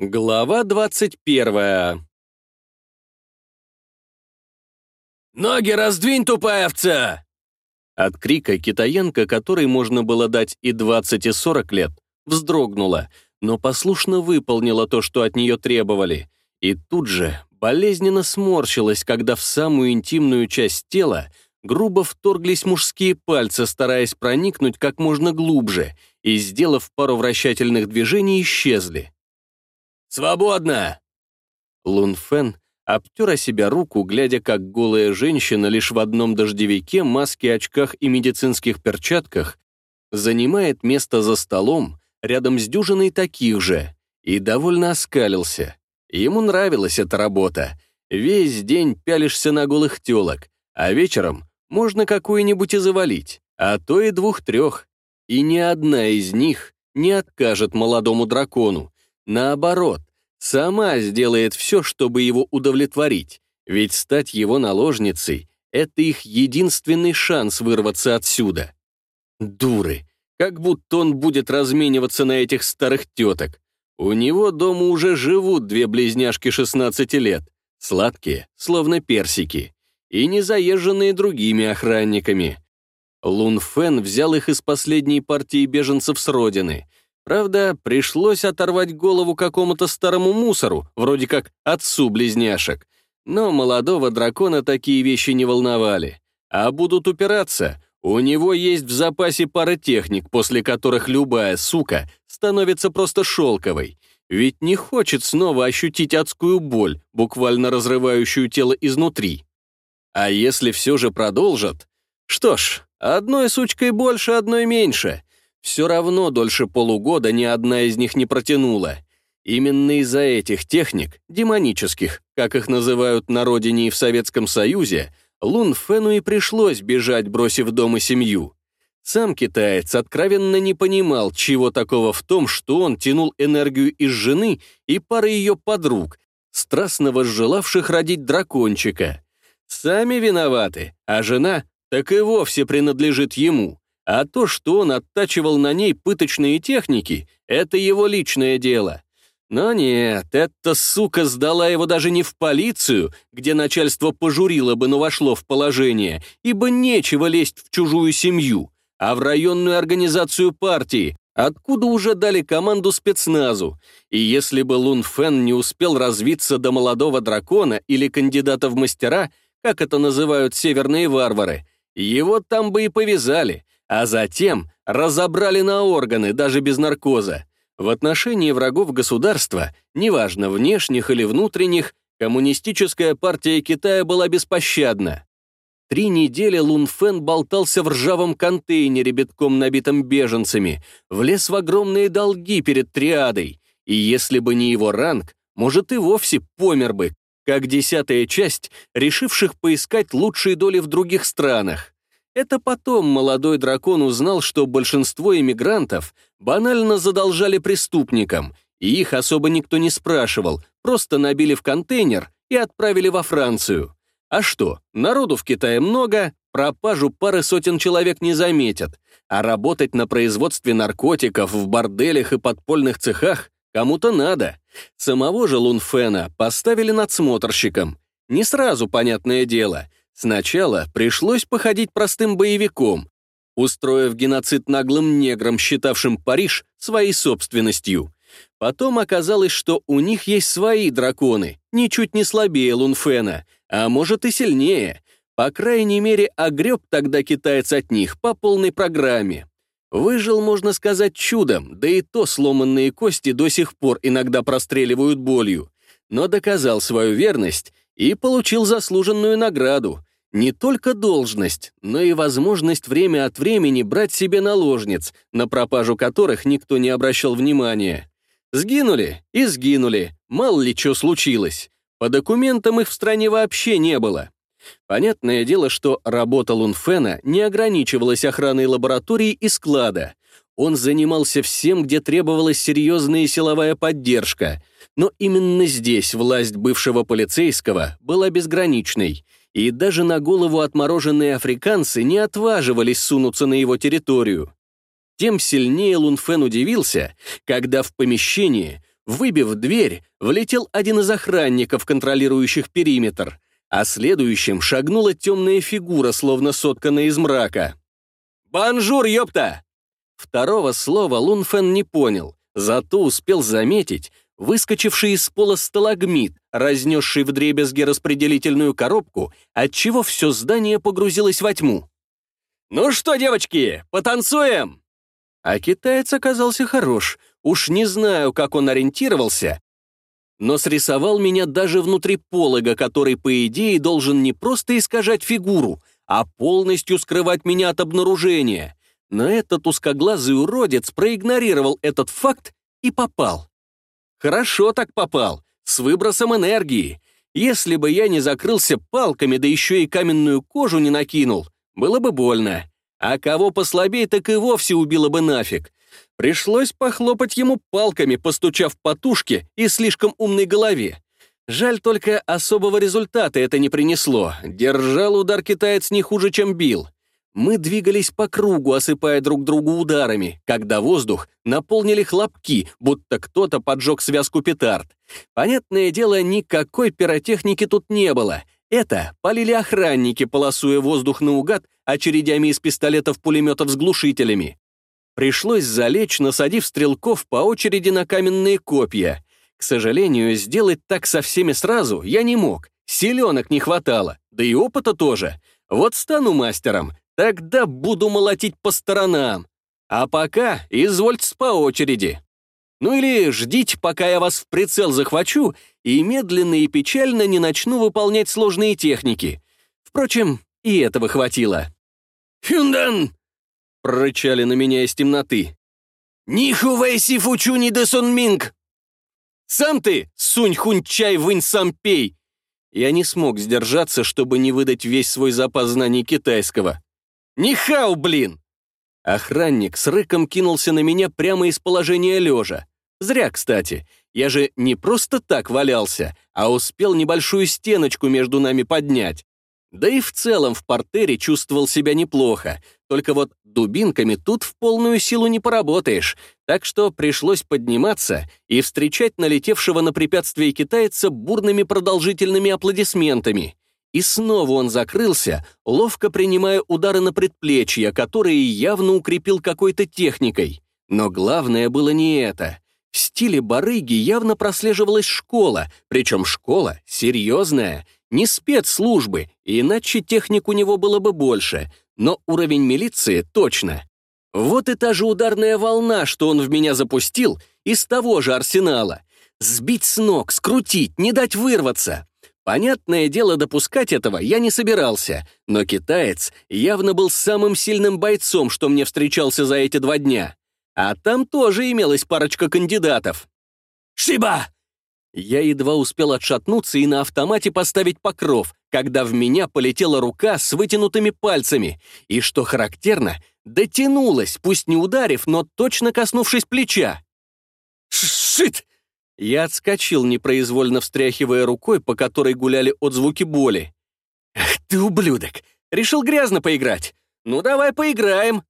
Глава двадцать первая. «Ноги раздвинь, тупая овца!» От крика китаянка, которой можно было дать и двадцать, и сорок лет, вздрогнула, но послушно выполнила то, что от нее требовали, и тут же болезненно сморщилась, когда в самую интимную часть тела грубо вторглись мужские пальцы, стараясь проникнуть как можно глубже, и, сделав пару вращательных движений, исчезли. «Свободно!» Лун Фен обтер о себя руку, глядя, как голая женщина лишь в одном дождевике, маске, очках и медицинских перчатках занимает место за столом рядом с дюжиной таких же, и довольно оскалился. Ему нравилась эта работа. Весь день пялишься на голых телок, а вечером можно какую-нибудь и завалить, а то и двух-трех. И ни одна из них не откажет молодому дракону. Наоборот, сама сделает все, чтобы его удовлетворить, ведь стать его наложницей — это их единственный шанс вырваться отсюда. Дуры, как будто он будет размениваться на этих старых теток. У него дома уже живут две близняшки 16 лет, сладкие, словно персики, и не заезженные другими охранниками. Лун Фен взял их из последней партии беженцев с родины — Правда, пришлось оторвать голову какому-то старому мусору, вроде как отцу близняшек. Но молодого дракона такие вещи не волновали. А будут упираться, у него есть в запасе пара техник, после которых любая сука становится просто шелковой. Ведь не хочет снова ощутить адскую боль, буквально разрывающую тело изнутри. А если все же продолжат? Что ж, одной сучкой больше, одной меньше — все равно дольше полугода ни одна из них не протянула. Именно из-за этих техник, демонических, как их называют на родине и в Советском Союзе, Лун Фену и пришлось бежать, бросив дом и семью. Сам китаец откровенно не понимал, чего такого в том, что он тянул энергию из жены и пары ее подруг, страстно возжелавших родить дракончика. Сами виноваты, а жена так и вовсе принадлежит ему. А то, что он оттачивал на ней пыточные техники, это его личное дело. Но нет, эта сука сдала его даже не в полицию, где начальство пожурило бы, но вошло в положение, ибо нечего лезть в чужую семью, а в районную организацию партии, откуда уже дали команду спецназу. И если бы Лун Фен не успел развиться до молодого дракона или кандидата в мастера, как это называют северные варвары, его там бы и повязали, а затем разобрали на органы, даже без наркоза. В отношении врагов государства, неважно, внешних или внутренних, коммунистическая партия Китая была беспощадна. Три недели Лун Фэн болтался в ржавом контейнере, битком набитым беженцами, влез в огромные долги перед триадой, и если бы не его ранг, может и вовсе помер бы, как десятая часть, решивших поискать лучшие доли в других странах. Это потом молодой дракон узнал, что большинство иммигрантов банально задолжали преступникам, и их особо никто не спрашивал, просто набили в контейнер и отправили во Францию. А что, народу в Китае много, пропажу пары сотен человек не заметят, а работать на производстве наркотиков в борделях и подпольных цехах кому-то надо. Самого же Лунфена поставили надсмотрщиком. Не сразу, понятное дело — Сначала пришлось походить простым боевиком, устроив геноцид наглым неграм, считавшим Париж своей собственностью. Потом оказалось, что у них есть свои драконы, ничуть не слабее Лунфена, а может и сильнее. По крайней мере, огреб тогда китаец от них по полной программе. Выжил, можно сказать, чудом, да и то сломанные кости до сих пор иногда простреливают болью. Но доказал свою верность и получил заслуженную награду. Не только должность, но и возможность время от времени брать себе наложниц, на пропажу которых никто не обращал внимания. Сгинули и сгинули, мало ли что случилось. По документам их в стране вообще не было. Понятное дело, что работа Лунфена не ограничивалась охраной лаборатории и склада. Он занимался всем, где требовалась серьезная силовая поддержка. Но именно здесь власть бывшего полицейского была безграничной — и даже на голову отмороженные африканцы не отваживались сунуться на его территорию. Тем сильнее Лунфен удивился, когда в помещении Выбив дверь, влетел один из охранников, контролирующих периметр, а следующим шагнула темная фигура, словно сотканная из мрака. «Бонжур, ёпта!» Второго слова Лунфен не понял, зато успел заметить выскочивший из пола сталагмит, разнесший вдребезги распределительную коробку, отчего все здание погрузилось во тьму. «Ну что, девочки, потанцуем?» А китаец оказался хорош. Уж не знаю, как он ориентировался, но срисовал меня даже внутри полога, который, по идее, должен не просто искажать фигуру, а полностью скрывать меня от обнаружения. Но этот узкоглазый уродец проигнорировал этот факт и попал. Хорошо так попал, с выбросом энергии. Если бы я не закрылся палками, да еще и каменную кожу не накинул, было бы больно. А кого послабее, так и вовсе убило бы нафиг. Пришлось похлопать ему палками, постучав по тушке и слишком умной голове. Жаль только, особого результата это не принесло. Держал удар китаец не хуже, чем бил. Мы двигались по кругу, осыпая друг другу ударами, когда воздух наполнили хлопки, будто кто-то поджег связку петард. Понятное дело, никакой пиротехники тут не было. Это полили охранники, полосуя воздух наугад очередями из пистолетов-пулеметов с глушителями. Пришлось залечь, насадив стрелков по очереди на каменные копья. К сожалению, сделать так со всеми сразу я не мог. Селенок не хватало, да и опыта тоже. Вот стану мастером, тогда буду молотить по сторонам. А пока извольте по очереди. Ну или ждите, пока я вас в прицел захвачу и медленно и печально не начну выполнять сложные техники. Впрочем, и этого хватило. «Хюндан!» — прорычали на меня из темноты. «Ниху вэйси фучу ни де сон минг!» «Сам ты, сунь хунь чай вынь сам пей!» Я не смог сдержаться, чтобы не выдать весь свой запас знаний китайского. «Нихау, блин!» Охранник с рыком кинулся на меня прямо из положения лежа. Зря, кстати. Я же не просто так валялся, а успел небольшую стеночку между нами поднять. Да и в целом в портере чувствовал себя неплохо, только вот дубинками тут в полную силу не поработаешь, так что пришлось подниматься и встречать налетевшего на препятствие китайца бурными продолжительными аплодисментами. И снова он закрылся, ловко принимая удары на предплечья, которые явно укрепил какой-то техникой. Но главное было не это. В стиле барыги явно прослеживалась школа, причем школа серьезная, не спецслужбы, иначе техник у него было бы больше, но уровень милиции точно. Вот и та же ударная волна, что он в меня запустил, из того же арсенала. Сбить с ног, скрутить, не дать вырваться. Понятное дело, допускать этого я не собирался, но китаец явно был самым сильным бойцом, что мне встречался за эти два дня. А там тоже имелась парочка кандидатов. «Шиба!» Я едва успел отшатнуться и на автомате поставить покров, когда в меня полетела рука с вытянутыми пальцами, и, что характерно, дотянулась, пусть не ударив, но точно коснувшись плеча. «Шит!» Я отскочил, непроизвольно встряхивая рукой, по которой гуляли отзвуки боли. «Ах ты, ублюдок! Решил грязно поиграть? Ну давай поиграем!»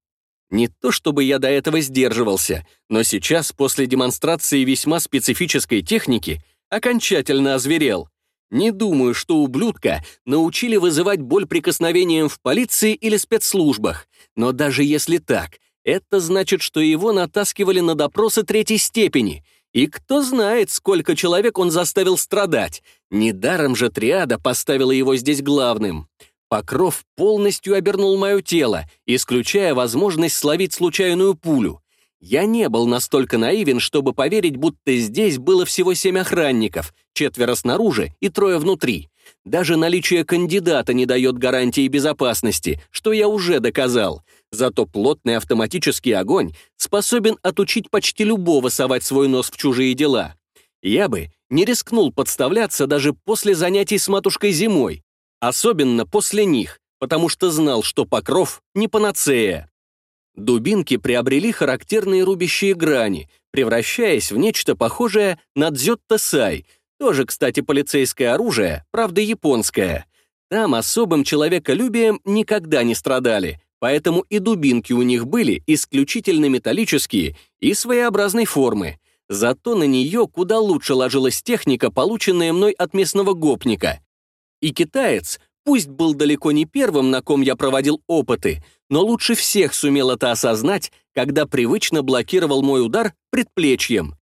Не то чтобы я до этого сдерживался, но сейчас, после демонстрации весьма специфической техники, окончательно озверел. Не думаю, что ублюдка научили вызывать боль прикосновением в полиции или спецслужбах, но даже если так, это значит, что его натаскивали на допросы третьей степени, и кто знает, сколько человек он заставил страдать. Недаром же триада поставила его здесь главным. Покров полностью обернул мое тело, исключая возможность словить случайную пулю. Я не был настолько наивен, чтобы поверить, будто здесь было всего семь охранников, четверо снаружи и трое внутри. Даже наличие кандидата не дает гарантии безопасности, что я уже доказал. Зато плотный автоматический огонь способен отучить почти любого совать свой нос в чужие дела. Я бы не рискнул подставляться даже после занятий с матушкой зимой, особенно после них, потому что знал, что покров не панацея. Дубинки приобрели характерные рубящие грани, превращаясь в нечто похожее на дзётта-сай, тоже, кстати, полицейское оружие, правда, японское. Там особым человеколюбием никогда не страдали, поэтому и дубинки у них были исключительно металлические и своеобразной формы. зато на нее куда лучше ложилась техника, полученная мной от местного гопника. И китаец, пусть был далеко не первым, на ком я проводил опыты, но лучше всех сумел это осознать, когда привычно блокировал мой удар предплечьем.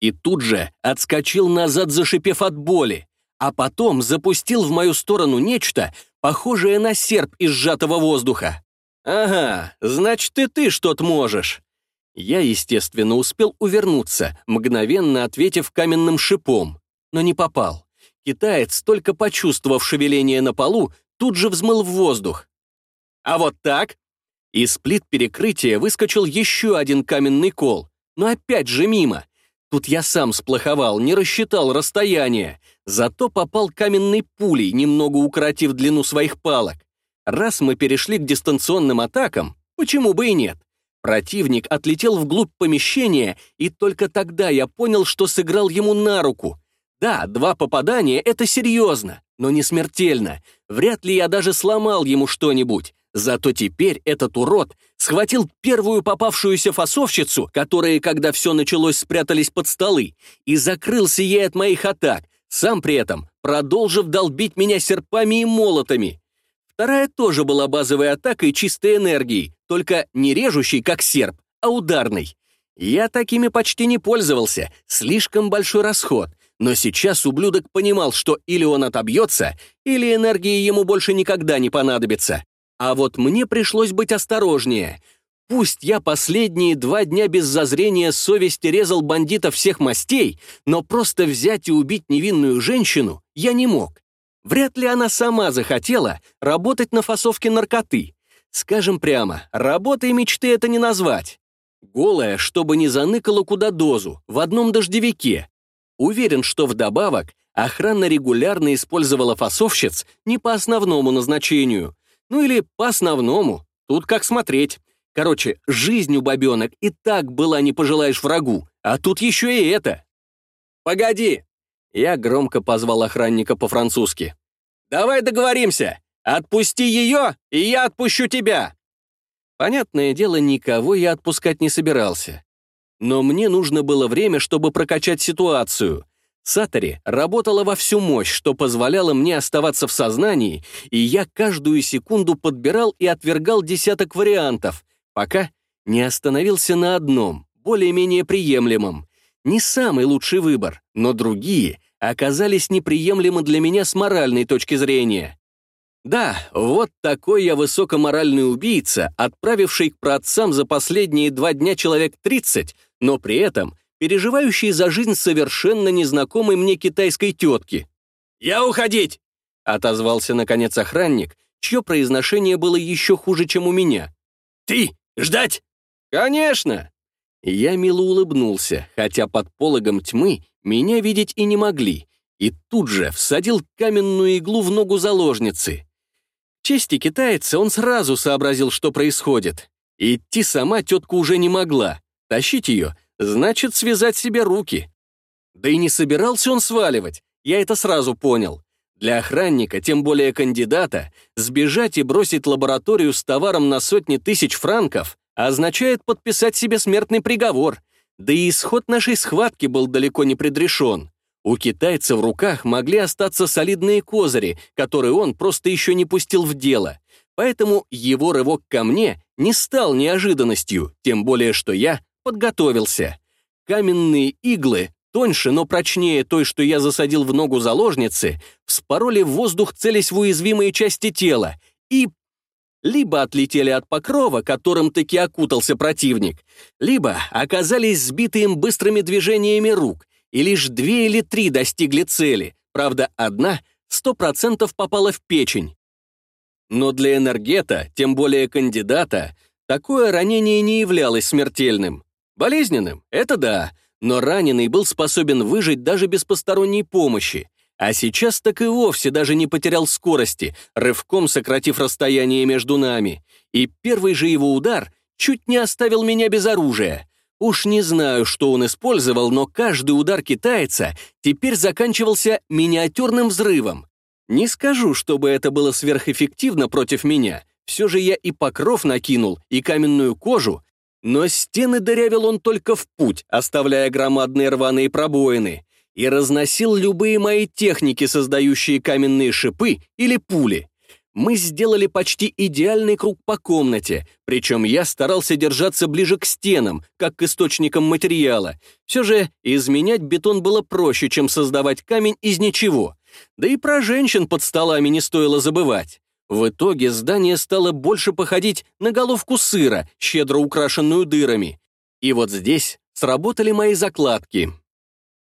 И тут же отскочил назад, зашипев от боли, а потом запустил в мою сторону нечто, похожее на серп из сжатого воздуха. «Ага, значит, и ты что-то можешь». Я, естественно, успел увернуться, мгновенно ответив каменным шипом, но не попал. Китаец, только почувствовав шевеление на полу, тут же взмыл в воздух. А вот так? Из плит перекрытия выскочил еще один каменный кол, но опять же мимо. Тут я сам сплоховал, не рассчитал расстояние, зато попал каменной пулей, немного укоротив длину своих палок. Раз мы перешли к дистанционным атакам, почему бы и нет? Противник отлетел вглубь помещения, и только тогда я понял, что сыграл ему на руку. Да, два попадания — это серьезно, но не смертельно. Вряд ли я даже сломал ему что-нибудь. Зато теперь этот урод схватил первую попавшуюся фасовщицу, которые, когда все началось, спрятались под столы, и закрылся ей от моих атак, сам при этом продолжив долбить меня серпами и молотами. Вторая тоже была базовой атакой чистой энергией, только не режущей, как серп, а ударной. Я такими почти не пользовался, слишком большой расход, но сейчас ублюдок понимал, что или он отобьется, или энергии ему больше никогда не понадобится. А вот мне пришлось быть осторожнее. Пусть я последние два дня без зазрения совести резал бандитов всех мастей, но просто взять и убить невинную женщину я не мог. Вряд ли она сама захотела работать на фасовке наркоты. Скажем прямо, работой мечты это не назвать. Голая, чтобы не заныкала куда дозу, в одном дождевике. Уверен, что вдобавок охрана регулярно использовала фасовщиц не по основному назначению, ну или по основному, тут как смотреть. Короче, жизнь у бабенок и так была не пожелаешь врагу, а тут еще и это. «Погоди!» Я громко позвал охранника по-французски. «Давай договоримся! Отпусти ее, и я отпущу тебя!» Понятное дело, никого я отпускать не собирался. Но мне нужно было время, чтобы прокачать ситуацию. Сатори работала во всю мощь, что позволяло мне оставаться в сознании, и я каждую секунду подбирал и отвергал десяток вариантов, пока не остановился на одном, более-менее приемлемом. Не самый лучший выбор, но другие оказались неприемлемы для меня с моральной точки зрения. Да, вот такой я высокоморальный убийца, отправивший к праотцам за последние два дня человек 30, но при этом переживающий за жизнь совершенно незнакомой мне китайской тетки. «Я уходить!» — отозвался, наконец, охранник, чье произношение было еще хуже, чем у меня. «Ты! Ждать!» «Конечно!» Я мило улыбнулся, хотя под пологом тьмы меня видеть и не могли, и тут же всадил каменную иглу в ногу заложницы. В чести китайца он сразу сообразил, что происходит. Идти сама тетка уже не могла. Тащить ее значит связать себе руки. Да и не собирался он сваливать, я это сразу понял. Для охранника, тем более кандидата, сбежать и бросить лабораторию с товаром на сотни тысяч франков означает подписать себе смертный приговор, да и исход нашей схватки был далеко не предрешен. У китайца в руках могли остаться солидные козыри, которые он просто еще не пустил в дело. Поэтому его рывок ко мне не стал неожиданностью, тем более что я подготовился. Каменные иглы, тоньше, но прочнее той, что я засадил в ногу заложницы, вспороли в воздух, целясь в уязвимые части тела, и либо отлетели от покрова, которым таки окутался противник, либо оказались сбиты им быстрыми движениями рук, и лишь две или три достигли цели, правда, одна сто процентов попала в печень. Но для энергета, тем более кандидата, такое ранение не являлось смертельным. Болезненным — это да, но раненый был способен выжить даже без посторонней помощи, а сейчас так и вовсе даже не потерял скорости, рывком сократив расстояние между нами. И первый же его удар чуть не оставил меня без оружия. Уж не знаю, что он использовал, но каждый удар китайца теперь заканчивался миниатюрным взрывом. Не скажу, чтобы это было сверхэффективно против меня. Все же я и покров накинул, и каменную кожу, Но стены дырявил он только в путь, оставляя громадные рваные пробоины, и разносил любые мои техники, создающие каменные шипы или пули. Мы сделали почти идеальный круг по комнате, причем я старался держаться ближе к стенам, как к источникам материала. Все же изменять бетон было проще, чем создавать камень из ничего. Да и про женщин под столами не стоило забывать. В итоге здание стало больше походить на головку сыра, щедро украшенную дырами. И вот здесь сработали мои закладки.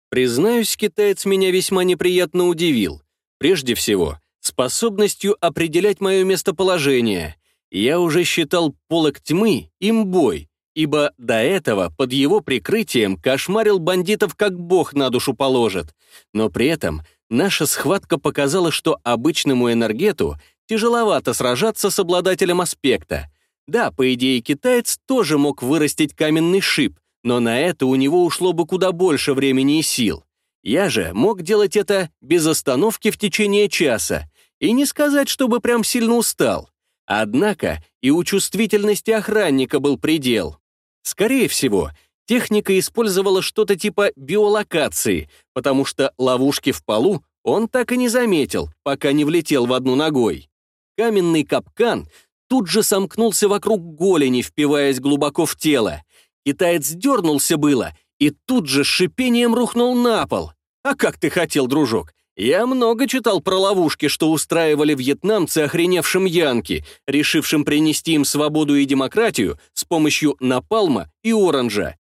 Признаюсь, китаец меня весьма неприятно удивил. Прежде всего, способностью определять мое местоположение. Я уже считал полок тьмы имбой, ибо до этого под его прикрытием кошмарил бандитов как бог на душу положит. Но при этом наша схватка показала, что обычному энергету тяжеловато сражаться с обладателем аспекта. Да, по идее, китаец тоже мог вырастить каменный шип, но на это у него ушло бы куда больше времени и сил. Я же мог делать это без остановки в течение часа, и не сказать, чтобы прям сильно устал. Однако и у чувствительности охранника был предел. Скорее всего, техника использовала что-то типа биолокации, потому что ловушки в полу он так и не заметил, пока не влетел в одну ногой. Каменный капкан тут же сомкнулся вокруг голени, впиваясь глубоко в тело. Китаец дернулся было и тут же шипением рухнул на пол. А как ты хотел, дружок? Я много читал про ловушки, что устраивали вьетнамцы охреневшим янки, решившим принести им свободу и демократию с помощью напалма и оранжа.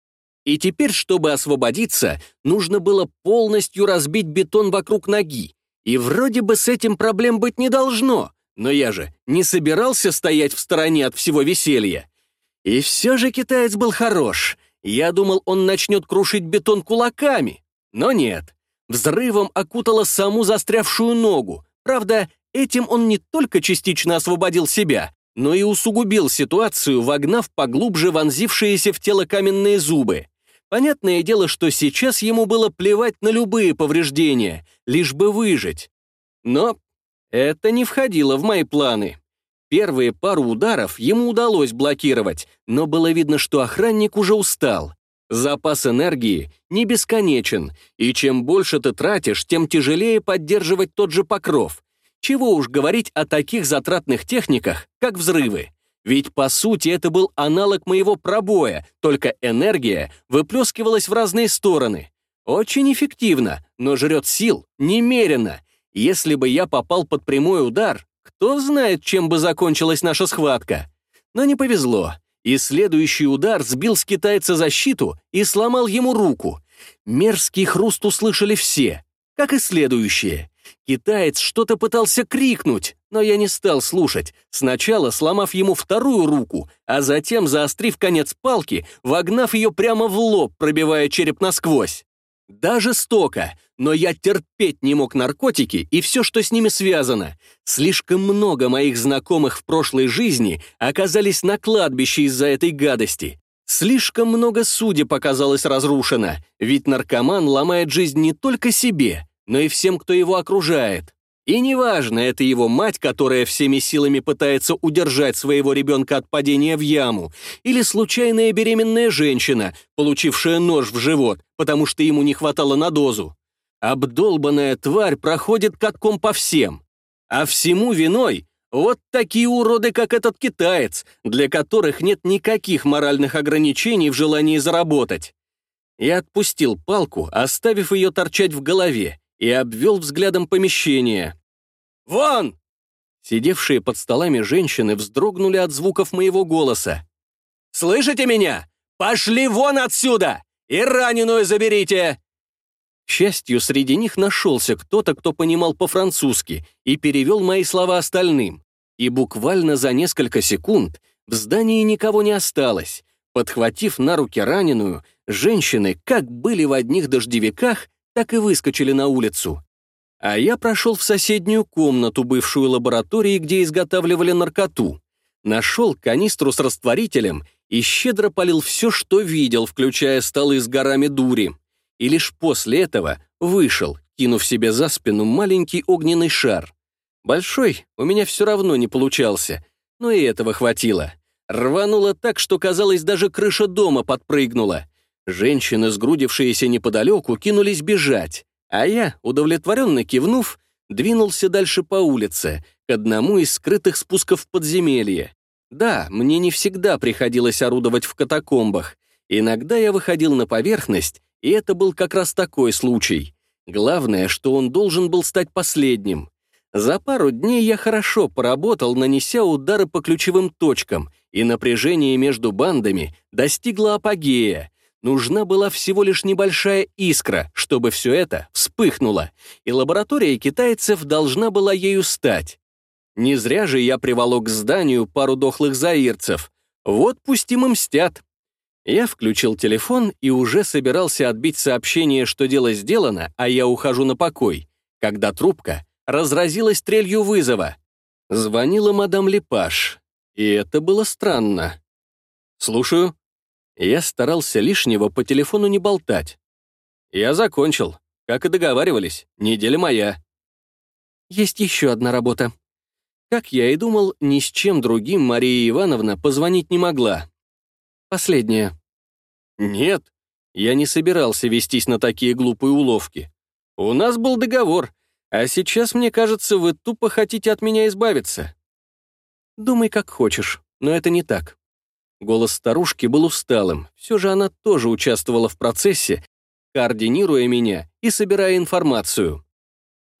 И теперь, чтобы освободиться, нужно было полностью разбить бетон вокруг ноги. И вроде бы с этим проблем быть не должно. Но я же не собирался стоять в стороне от всего веселья. И все же китаец был хорош. Я думал, он начнет крушить бетон кулаками. Но нет. Взрывом окутало саму застрявшую ногу. Правда, этим он не только частично освободил себя, но и усугубил ситуацию, вогнав поглубже вонзившиеся в тело каменные зубы. Понятное дело, что сейчас ему было плевать на любые повреждения, лишь бы выжить. Но это не входило в мои планы. Первые пару ударов ему удалось блокировать, но было видно, что охранник уже устал. Запас энергии не бесконечен, и чем больше ты тратишь, тем тяжелее поддерживать тот же покров. Чего уж говорить о таких затратных техниках, как взрывы. Ведь, по сути, это был аналог моего пробоя, только энергия выплескивалась в разные стороны. Очень эффективно, но жрет сил немерено. Если бы я попал под прямой удар, кто знает, чем бы закончилась наша схватка. Но не повезло, и следующий удар сбил с китайца защиту и сломал ему руку. Мерзкий хруст услышали все, как и следующие. Китаец что-то пытался крикнуть, но я не стал слушать, сначала сломав ему вторую руку, а затем, заострив конец палки, вогнав ее прямо в лоб, пробивая череп насквозь. Да, жестоко, но я терпеть не мог наркотики и все, что с ними связано. Слишком много моих знакомых в прошлой жизни оказались на кладбище из-за этой гадости. Слишком много судеб оказалось разрушено, ведь наркоман ломает жизнь не только себе, но и всем, кто его окружает. И неважно, это его мать, которая всеми силами пытается удержать своего ребенка от падения в яму, или случайная беременная женщина, получившая нож в живот, потому что ему не хватало на дозу. Обдолбанная тварь проходит катком по всем. А всему виной вот такие уроды, как этот китаец, для которых нет никаких моральных ограничений в желании заработать. Я отпустил палку, оставив ее торчать в голове, и обвел взглядом помещение. «Вон!» Сидевшие под столами женщины вздрогнули от звуков моего голоса. «Слышите меня? Пошли вон отсюда! И раненую заберите!» К счастью, среди них нашелся кто-то, кто понимал по-французски и перевел мои слова остальным. И буквально за несколько секунд в здании никого не осталось. Подхватив на руки раненую, женщины как были в одних дождевиках, так и выскочили на улицу. А я прошел в соседнюю комнату, бывшую лаборатории, где изготавливали наркоту. Нашел канистру с растворителем и щедро полил все, что видел, включая столы с горами дури. И лишь после этого вышел, кинув себе за спину маленький огненный шар. Большой у меня все равно не получался, но и этого хватило. Рвануло так, что, казалось, даже крыша дома подпрыгнула. Женщины, сгрудившиеся неподалеку, кинулись бежать, а я, удовлетворенно кивнув, двинулся дальше по улице, к одному из скрытых спусков в подземелье. Да, мне не всегда приходилось орудовать в катакомбах. Иногда я выходил на поверхность, и это был как раз такой случай. Главное, что он должен был стать последним. За пару дней я хорошо поработал, нанеся удары по ключевым точкам, и напряжение между бандами достигло апогея. Нужна была всего лишь небольшая искра, чтобы все это вспыхнуло, и лаборатория китайцев должна была ею стать. Не зря же я приволок к зданию пару дохлых заирцев. Вот пусть им мстят. Я включил телефон и уже собирался отбить сообщение, что дело сделано, а я ухожу на покой, когда трубка разразилась трелью вызова. Звонила мадам Лепаш, и это было странно. «Слушаю». Я старался лишнего по телефону не болтать. «Я закончил. Как и договаривались, неделя моя». «Есть еще одна работа». Как я и думал, ни с чем другим Мария Ивановна позвонить не могла. Последнее. Нет, я не собирался вестись на такие глупые уловки. У нас был договор, а сейчас, мне кажется, вы тупо хотите от меня избавиться. Думай, как хочешь, но это не так. Голос старушки был усталым, все же она тоже участвовала в процессе, координируя меня и собирая информацию.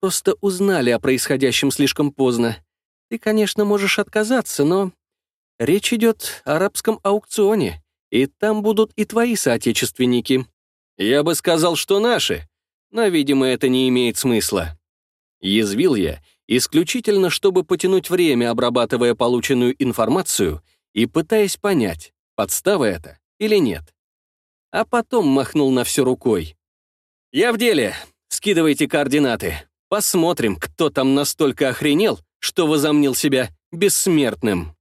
Просто узнали о происходящем слишком поздно. Ты, конечно, можешь отказаться, но... Речь идет о арабском аукционе и там будут и твои соотечественники. Я бы сказал, что наши, но, видимо, это не имеет смысла. Язвил я, исключительно чтобы потянуть время, обрабатывая полученную информацию и пытаясь понять, подстава это или нет. А потом махнул на все рукой. «Я в деле. Скидывайте координаты. Посмотрим, кто там настолько охренел, что возомнил себя бессмертным».